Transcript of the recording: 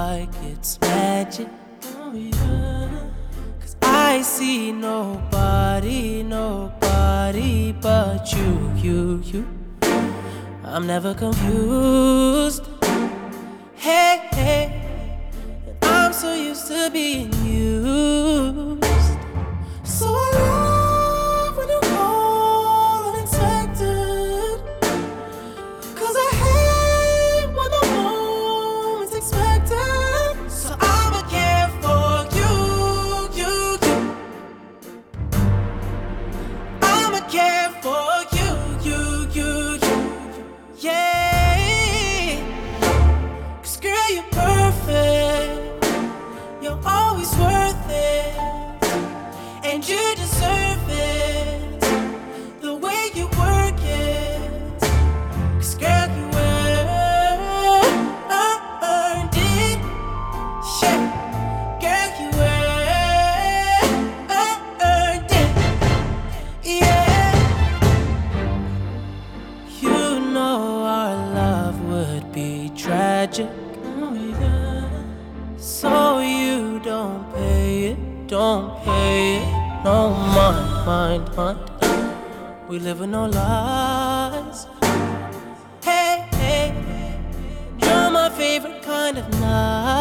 like it's magic. Oh, Cause I see nobody, nobody but you, you, you. I'm never confused. Hey, hey, I'm so used to being you. magic. Oh, so you don't pay it, don't pay it. No mind, mind, mind. We live in no lies. Hey, hey, you're my favorite kind of night.